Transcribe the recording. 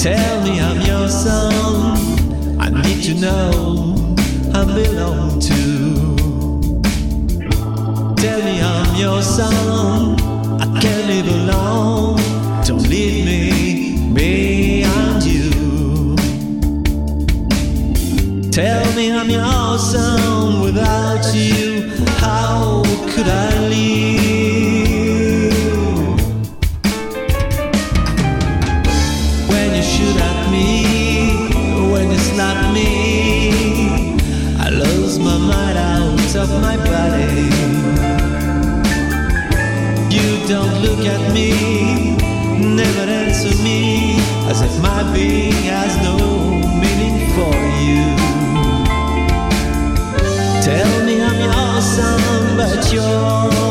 Tell me I'm your son. I need to know I belong to. Tell me I'm your son. I can't live alone. Don't leave me, me and you. Tell me I'm your son. Without you, how could I live? You don't look at me, never answer me, as if my being has no meaning for you. Tell me I'm your son, but you're